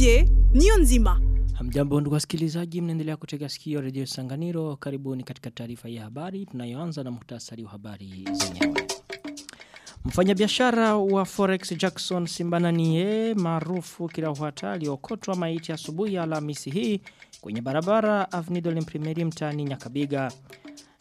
Didier Nyonzima. Hamjambo ndugu wasikilizaji mnaendelea kutega sikio redio Sanganiro karibuni katika taarifa ya habari tunayoanza na muhtasari wa habari zenyewe. Mfanyabiashara wa Forex Jackson Simbananie maarufu Kilahwata aliokotwa maiti asubuhi ya Alhamisi hii kwenye barabara Avenue l'Imprimerie mtaani Nyakabiga.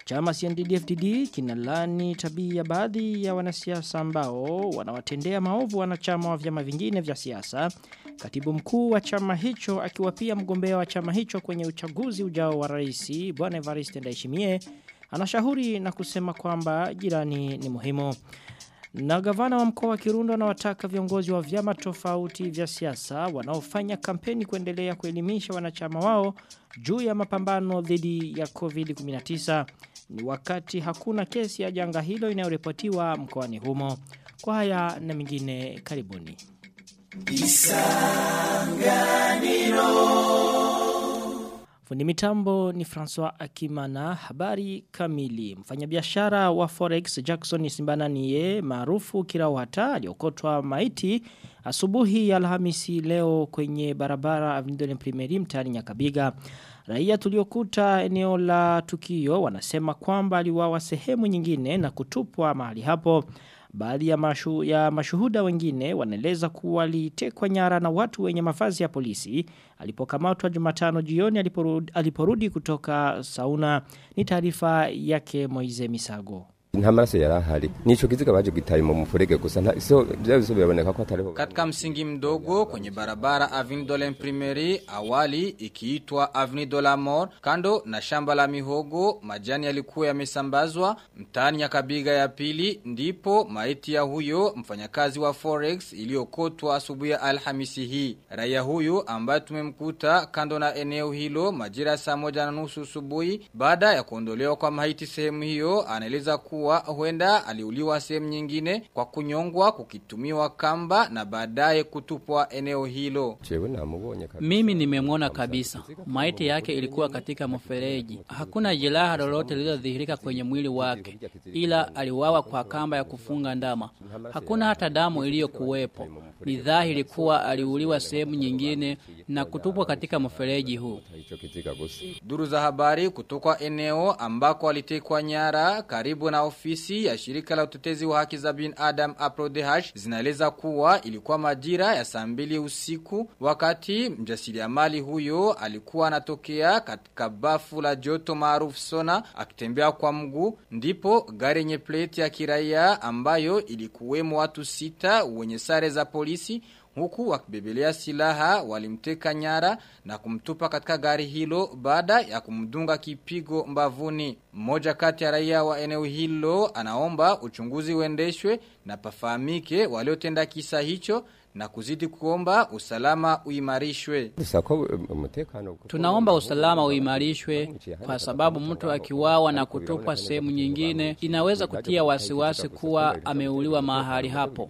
Chama CNDD-FDD kinalani tabia baadhi ya wanasiasa ambao wanawatendea maovu wanachama wa vyama vingine vya siasa. Katibu mkuu wa chama hicho akiwa pia mgombea wa chama hicho kwenye uchaguzi ujao wa rais Bwana Evariste Ndayishimiye anashauri na kusema kwamba jirani ni muhimu. Na gavana wa mkoa wa Kirundo anawataka viongozi wa vyama tofauti vya siasa wanaofanya kampeni kuendelea kuelimisha wanachama wao juu ya mapambano dhidi ya COVID-19. Ni wakati hakuna kesi ya janga hilo inayoripotiwa mkoani humo. Kwa haya na mingine karibuni. Fundi mitambo ni François Akimana habari kamili. Mfanyabiashara wa Forex Jackson Simbananiye maarufu Kirawata aliokotwa maiti asubuhi ya Alhamisi leo kwenye barabara Avenue de l'Imprimerie mtaani Nyakabiga. Raia tuliokuta eneo la tukio wanasema kwamba aliwawa sehemu nyingine na kutupwa mahali hapo. Baadhi ya, mashu, ya mashuhuda wengine wanaeleza kuwa alitekwa nyara na watu wenye mavazi ya polisi alipokamatwa Jumatano jioni aliporudi, aliporudi kutoka sauna ni taarifa yake Moize Misago nta maraso nico kiziga baje gitaye mu mufurege gusa nta so byabiso biboneka ko atariho katika msingi mdogo kwenye barabara Avenue de l'Imprimerie awali ikiitwa Avenue de la Mort kando na shamba la mihogo majani yalikuwa yamesambazwa. Mtaani Nyakabiga ya pili ndipo maiti ya huyo mfanyakazi wa Forex iliyokotwa asubuhi ya Alhamisi hii. Raia huyu ambaye tumemkuta kando na eneo hilo majira saa moja na nusu asubuhi baada ya kuondolewa kwa maiti sehemu hiyo anaeleza kuwa kuwa huenda aliuliwa sehemu nyingine kwa kunyongwa kukitumiwa kamba na baadaye kutupwa eneo hilo. Mimi nimemwona kabisa. Maiti yake ilikuwa katika mfereji. Hakuna jeraha lolote lililodhihirika kwenye mwili wake ila aliwawa kwa kamba ya kufunga ndama. Hakuna hata damu iliyokuwepo. Ni dhahiri kuwa aliuliwa sehemu nyingine na kutupwa katika mfereji huu. Duru za habari kutoka eneo ambako alitekwa nyara karibu na ofisi ya shirika la utetezi wa haki za bin Adam APRODH zinaeleza kuwa ilikuwa majira ya saa mbili usiku wakati mjasiriamali huyo alikuwa anatokea katika bafu la joto maarufu sona akitembea kwa mguu. Ndipo gari yenye plate ya kiraia ambayo ilikuwemo watu sita wenye sare za polisi huku wakibebelea silaha walimteka nyara na kumtupa katika gari hilo baada ya kumdunga kipigo mbavuni. Mmoja kati ya raia wa eneo hilo anaomba uchunguzi uendeshwe na pafahamike waliotenda kisa hicho na kuzidi kuomba usalama uimarishwe. Tunaomba usalama uimarishwe kwa sababu mtu akiwawa na kutupwa sehemu nyingine inaweza kutia wasiwasi kuwa ameuliwa mahali hapo.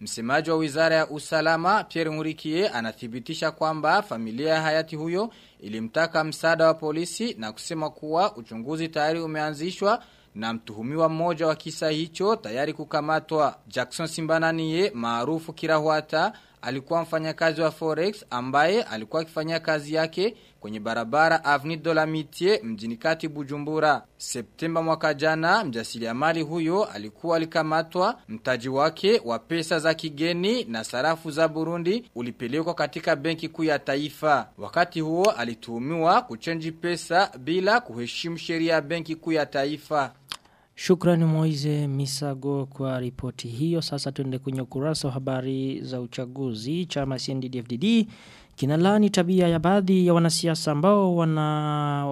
Msemaji wa Wizara ya Usalama Pierre Ngurikie anathibitisha kwamba familia ya hayati huyo ilimtaka msaada wa polisi na kusema kuwa uchunguzi tayari umeanzishwa na mtuhumiwa mmoja wa kisa hicho tayari kukamatwa. Jackson Simbananiye maarufu Kirahwata alikuwa mfanyakazi wa Forex ambaye alikuwa akifanya kazi yake kwenye barabara Avni Dolamitie la Mitie mjini kati Bujumbura. Septemba mwaka jana mjasiriamali huyo alikuwa alikamatwa mtaji wake wa pesa za kigeni na sarafu za Burundi ulipelekwa katika benki kuu ya taifa. Wakati huo alituhumiwa kuchenji pesa bila kuheshimu sheria ya benki kuu ya taifa. Shukrani Moize Misago kwa ripoti hiyo. Sasa tuende kwenye ukurasa wa habari za uchaguzi. Chama CNDD-FDD kinalani tabia ya baadhi ya wanasiasa ambao wana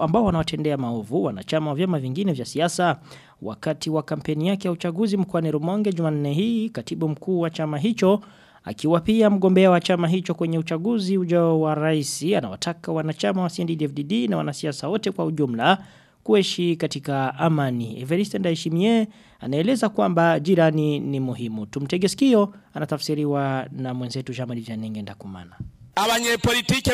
ambao wanawatendea maovu wanachama wa vyama vingine vya siasa wakati wa kampeni yake ya uchaguzi mkoani Rumonge Jumanne hii katibu mkuu wa chama hicho akiwa pia mgombea wa chama hicho kwenye uchaguzi ujao wa rais anawataka wanachama wa CNDD-FDD na wanasiasa wote kwa ujumla kuishi katika amani. Evariste Ndayishimiye anaeleza kwamba jirani ni muhimu. Tumtege sikio anatafsiriwa na mwenzetu Jamal Janenge Ndakumana. Abanyepolitike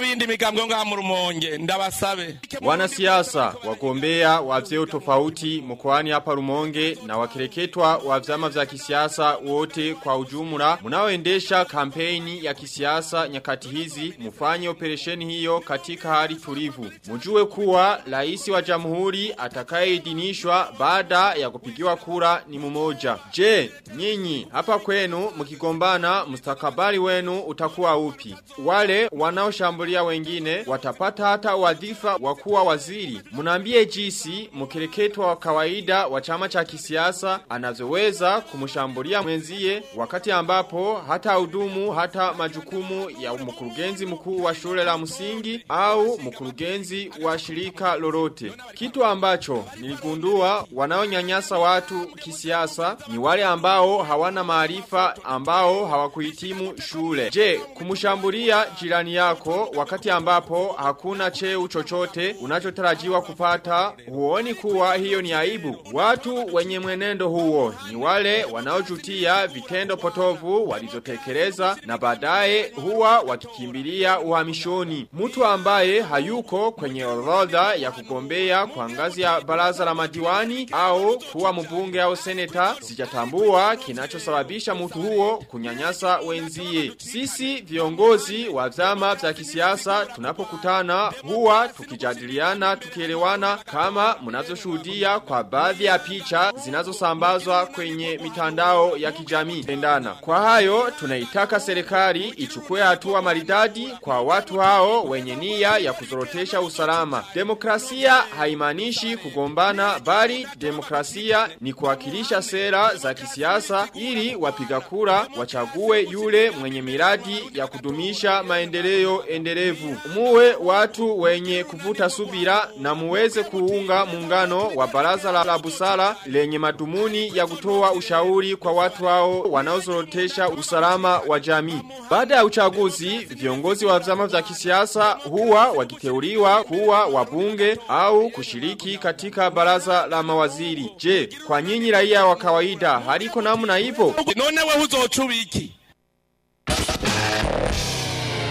ngaha mu rumonge ndabasabe Wanasiasa, wagombea wa vyeo tofauti mkoani hapa Rumonge na wakireketwa wa vyama vya kisiasa wote kwa ujumla mnaoendesha kampeni ya kisiasa nyakati hizi mfanye operesheni hiyo katika hali tulivu. Mjue kuwa rais wa jamhuri atakayeidhinishwa baada ya kupigiwa kura ni mmoja. Je, nyinyi hapa kwenu mkigombana mustakabali wenu utakuwa upi? Wale wanaoshambulia wengine watapata hata wadhifa wa kuwa waziri. Mnaambie jinsi mkereketwa wa kawaida wa chama cha kisiasa anazoweza kumshambulia mwenzie wakati ambapo hata hudumu hata majukumu ya mkurugenzi mkuu wa shule la msingi au mkurugenzi wa shirika lolote. Kitu ambacho niligundua wanaonyanyasa watu kisiasa ni wale ambao hawana maarifa ambao hawakuhitimu shule. Je, kumshambulia jirani yako wakati ambapo hakuna cheo chochote unachotarajiwa kupata huoni kuwa hiyo ni aibu. Watu wenye mwenendo huo ni wale wanaojutia vitendo potovu walizotekeleza na baadaye huwa wakikimbilia uhamishoni. Mtu ambaye hayuko kwenye orodha ya kugombea kwa ngazi ya baraza la madiwani au kuwa mbunge au seneta sijatambua kinachosababisha mtu huo kunyanyasa wenzie. Sisi viongozi wa vyama vya kisiasa tunapokutana huwa tukijadiliana tukielewana kama mnavyoshuhudia kwa baadhi ya picha zinazosambazwa kwenye mitandao ya kijamii endana. Kwa hayo tunaitaka serikali ichukue hatua maridadi kwa watu hao wenye nia ya kuzorotesha usalama. Demokrasia haimaanishi kugombana bali demokrasia ni kuwakilisha sera za kisiasa ili wapiga kura wachague yule mwenye miradi ya kudumisha maendeleo endelevu. Muwe watu wenye kuvuta subira na muweze kuunga muungano wa baraza la, busala lenye madumuni ya kutoa ushauri kwa watu hao wanaozorotesha usalama wa jamii. Baada ya uchaguzi, viongozi wa vyama vya kisiasa huwa wakiteuliwa kuwa wabunge au kushiriki katika baraza la mawaziri. Je, kwa nyinyi raia wa kawaida haliko namna hivyo? none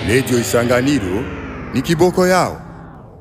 Radio Isanganiro ni kiboko yao.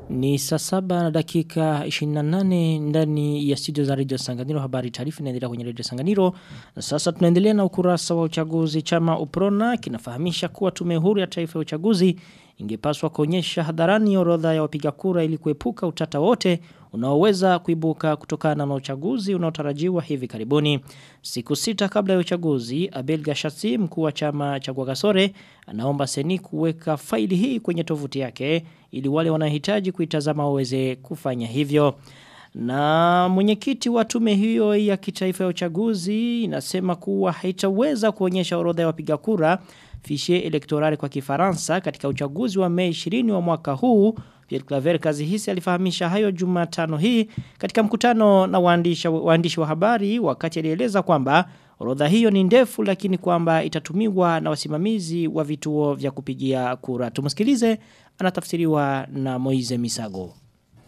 Ni saa saba na dakika 28 ndani ya studio za Radio Sanganiro habari taarifa inaendelea kwenye Radio Sanganiro. Sasa tunaendelea na ukurasa wa uchaguzi chama Uprona kinafahamisha kuwa tume huru ya taifa ya uchaguzi ingepaswa kuonyesha hadharani orodha ya wapiga kura ili kuepuka utata wote unaoweza kuibuka kutokana na uchaguzi unaotarajiwa hivi karibuni. Siku sita kabla ya uchaguzi, Abel Gashasi mkuu wa chama cha Gwagasore anaomba seni kuweka faili hii kwenye tovuti yake ili wale wanahitaji kuitazama waweze kufanya hivyo. Na mwenyekiti wa tume hiyo ya kitaifa ya uchaguzi inasema kuwa haitaweza kuonyesha orodha ya wapiga kura fishe elektorali kwa kifaransa katika uchaguzi wa Mei 20 wa mwaka huu. Pierre Claver kazi hisi alifahamisha hayo Jumatano hii katika mkutano na waandishi wa habari wakati alieleza kwamba orodha hiyo ni ndefu lakini kwamba itatumiwa na wasimamizi wa vituo vya kupigia kura. Tumsikilize anatafsiriwa na Moize Misago.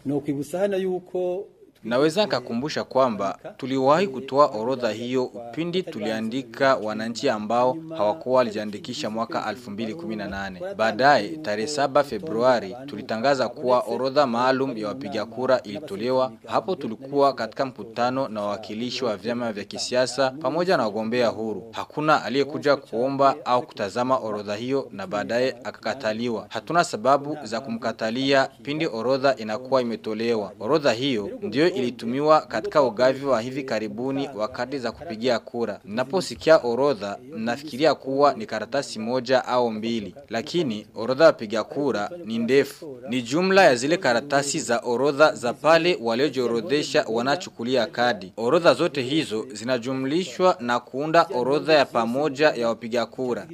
Nokibusana yuko Naweza nikakumbusha kwamba tuliwahi kutoa orodha hiyo pindi tuliandika wananchi ambao hawakuwa walijiandikisha mwaka 2018. Baadaye tarehe 7 Februari tulitangaza kuwa orodha maalum ya wapiga kura ilitolewa. Hapo tulikuwa katika mkutano na wawakilishi wa vyama vya kisiasa pamoja na wagombea huru. Hakuna aliyekuja kuomba au kutazama orodha hiyo na baadaye akakataliwa. Hatuna sababu za kumkatalia pindi orodha inakuwa imetolewa. Orodha hiyo ndio ilitumiwa katika ugavi wa hivi karibuni wakati za kupigia kura. naposikia orodha, nafikiria kuwa ni karatasi moja au mbili, lakini orodha ya wapiga kura ni ndefu. Ni jumla ya zile karatasi za orodha za pale waliojiorodhesha wanachukulia kadi. Orodha zote hizo zinajumlishwa na kuunda orodha ya pamoja ya wapiga kura.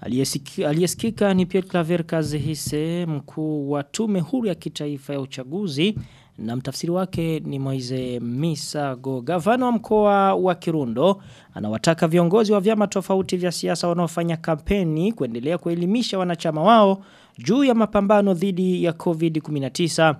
Aliyesikika ni Pierre Claver kazehise mkuu wa tume huru ya kitaifa ya uchaguzi na mtafsiri wake ni moise Misago. Gavana wa mkoa wa Kirundo anawataka viongozi wa vyama tofauti vya siasa wanaofanya kampeni kuendelea kuelimisha wanachama wao juu ya mapambano dhidi ya COVID-19.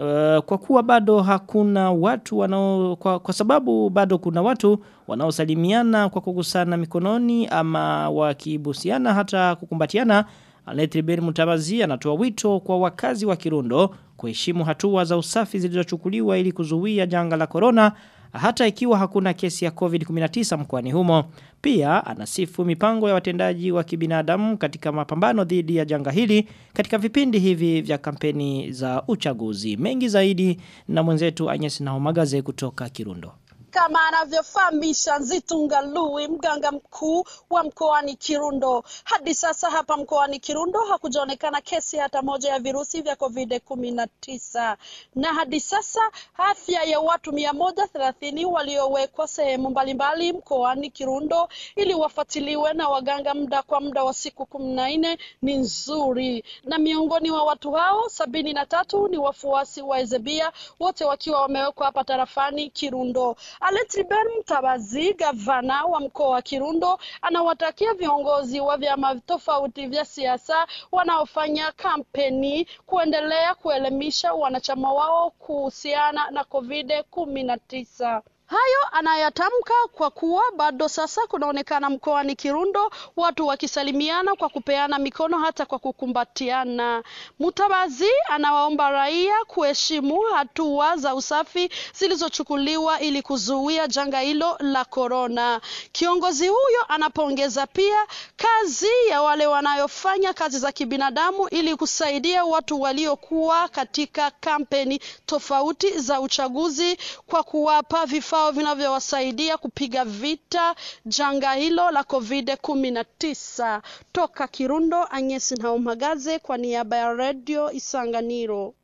Uh, kwa kuwa bado hakuna watu wanao kwa, kwa sababu bado kuna watu wanaosalimiana kwa kugusana mikononi ama wakibusiana hata kukumbatiana Aletriberi Mutabazi anatoa wito kwa wakazi wa Kirundo kuheshimu hatua za usafi zilizochukuliwa ili kuzuia janga la corona hata ikiwa hakuna kesi ya COVID-19 mkoani humo. Pia anasifu mipango ya watendaji wa kibinadamu katika mapambano dhidi ya janga hili katika vipindi hivi vya kampeni za uchaguzi. Mengi zaidi na mwenzetu Agnes Nahomagaze kutoka Kirundo kama anavyofaa Misha Nzitunga Lui, mganga mkuu wa mkoani Kirundo. Hadi sasa hapa mkoani Kirundo hakujaonekana kesi hata moja ya virusi vya COVID kumi na tisa, na hadi sasa afya ya watu mia moja thelathini waliowekwa sehemu mbalimbali mkoani Kirundo ili wafuatiliwe na waganga muda kwa muda wa siku kumi na nne ni nzuri, na miongoni wa watu hao sabini na tatu ni wafuasi wa Ezebia, wote wakiwa wamewekwa hapa tarafani Kirundo. Aletriben Mtabazi, gavana wa mkoa wa Kirundo, anawatakia viongozi wa vyama tofauti vya siasa wanaofanya kampeni kuendelea kuelimisha wanachama wao kuhusiana na COVID kumi na tisa. Hayo anayatamka kwa kuwa bado sasa kunaonekana mkoani Kirundo watu wakisalimiana kwa kupeana mikono hata kwa kukumbatiana. Mutabazi anawaomba raia kuheshimu hatua za usafi zilizochukuliwa ili kuzuia janga hilo la korona. Kiongozi huyo anapongeza pia kazi ya wale wanayofanya kazi za kibinadamu ili kusaidia watu waliokuwa katika kampeni tofauti za uchaguzi kwa kuwapa vifaa vifaa vinavyowasaidia kupiga vita janga hilo la covid kumi na tisa. Toka Kirundo, Agnes Nhaumagaze kwa niaba ya Radio Isanganiro.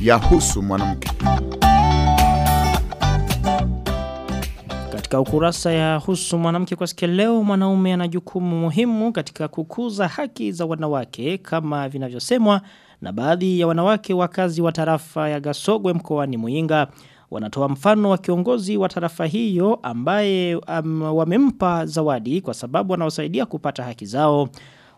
Yahusu mwanamke. Katika ukurasa ya husu mwanamke kwa sikia leo mwanaume ana jukumu muhimu katika kukuza haki za wanawake kama vinavyosemwa na baadhi ya wanawake wakazi wa tarafa ya Gasogwe mkoani Muyinga wanatoa mfano wa kiongozi wa tarafa hiyo ambaye um, wamempa zawadi kwa sababu wanaosaidia kupata haki zao.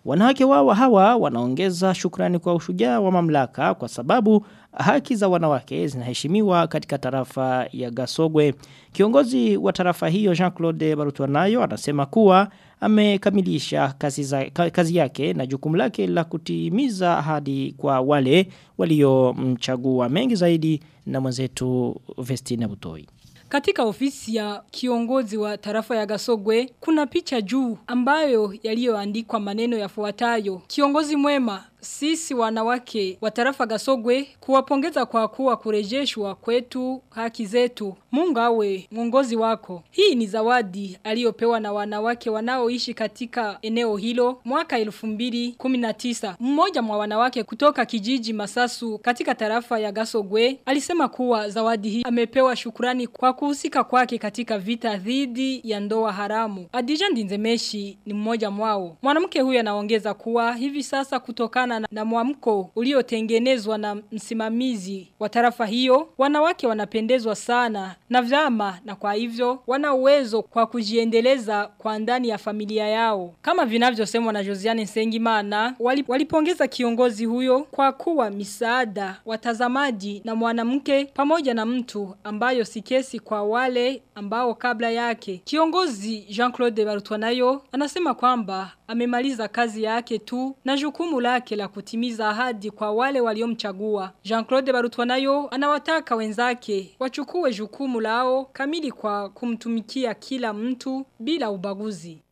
Wanawake wao hawa wanaongeza shukrani kwa ushujaa wa mamlaka kwa sababu haki za wanawake zinaheshimiwa katika tarafa ya Gasogwe. Kiongozi wa tarafa hiyo Jean-Claude Barutuanayo anasema kuwa amekamilisha kazi, kazi yake na jukumu lake la kutimiza ahadi kwa wale waliomchagua mengi zaidi na mwenzetu Vestina Butoi. Katika ofisi ya kiongozi wa tarafa ya Gasogwe, kuna picha juu ambayo yaliyoandikwa maneno yafuatayo. Kiongozi mwema, sisi wanawake wa tarafa Gasogwe kuwapongeza kwa kuwa kurejeshwa kwetu haki zetu. Mungu awe mwongozi wako. Hii ni zawadi aliyopewa na wanawake wanaoishi katika eneo hilo mwaka 2019. Mmoja mwa wanawake kutoka kijiji Masasu katika tarafa ya Gasogwe alisema kuwa zawadi hii amepewa shukrani kwa kuhusika kwake katika vita dhidi ya ndoa haramu. Adija Ndinzemeshi ni mmoja mwao. Mwanamke huyo anaongeza kuwa hivi sasa kutokana na, na mwamko uliotengenezwa na msimamizi wa tarafa hiyo, wanawake wanapendezwa sana na vyama na kwa hivyo wana uwezo kwa kujiendeleza kwa ndani ya familia yao. Kama vinavyosemwa na Josiane Sengimana, walipongeza kiongozi huyo kwa kuwa misaada, watazamaji na mwanamke pamoja na mtu ambayo si kesi kwa wale ambao kabla yake. Kiongozi Jean-Claude Barutwanayo anasema kwamba amemaliza kazi yake tu na jukumu lake la kutimiza ahadi kwa wale waliomchagua. Jean-Claude Barutwanayo anawataka wenzake wachukue jukumu lao kamili kwa kumtumikia kila mtu bila ubaguzi.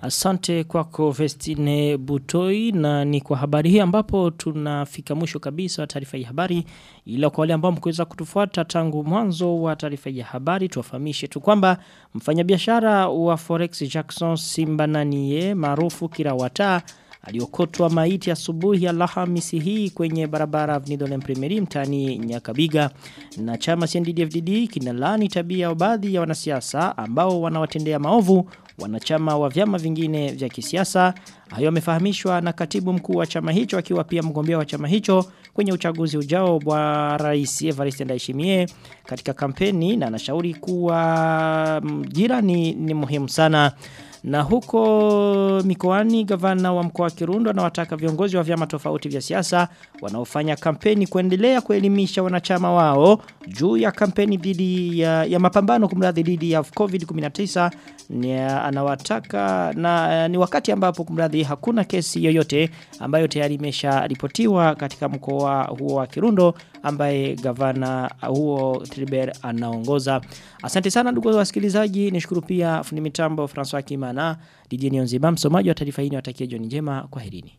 Asante kwako Vestine Butoi na ni kwa habari hii ambapo tunafika mwisho kabisa wa taarifa ya habari ila kwa wale ambao mkuweza kutufuata tangu mwanzo wa taarifa ya habari tuwafahamishe tu kwamba mfanyabiashara wa Forex Jackson Simbananie maarufu Kirawata aliokotwa maiti asubuhi ya Alhamisi hii kwenye barabara Avenue l'Imprimerie mtani Nyakabiga. Na chama CNDD-FDD kinalani tabia ya baadhi ya wanasiasa ambao wanawatendea maovu wanachama wa vyama vingine vya kisiasa. Hayo amefahamishwa na katibu mkuu wa chama hicho akiwa pia mgombea wa chama hicho kwenye uchaguzi ujao wa rais Evariste Ndayishimiye. Katika kampeni na anashauri kuwa jirani ni muhimu sana Na huko mikoani gavana wa mkoa wa Kirundo anawataka viongozi wa vyama tofauti vya siasa wanaofanya kampeni kuendelea kuelimisha wanachama wao juu ya kampeni dhidi ya, ya mapambano kumradhi dhidi ya COVID-19. Ni anawataka na ni wakati ambapo kumradhi hakuna kesi yoyote ambayo tayari imesha ripotiwa katika mkoa huo wa Kirundo ambaye gavana huo Triber anaongoza. Asante sana ndugu wasikilizaji, nishukuru pia fundi mitambo François Kimana, DJ Nionziba msomaji wa taarifa hii ni watakia jioni njema, kwa kwaherini.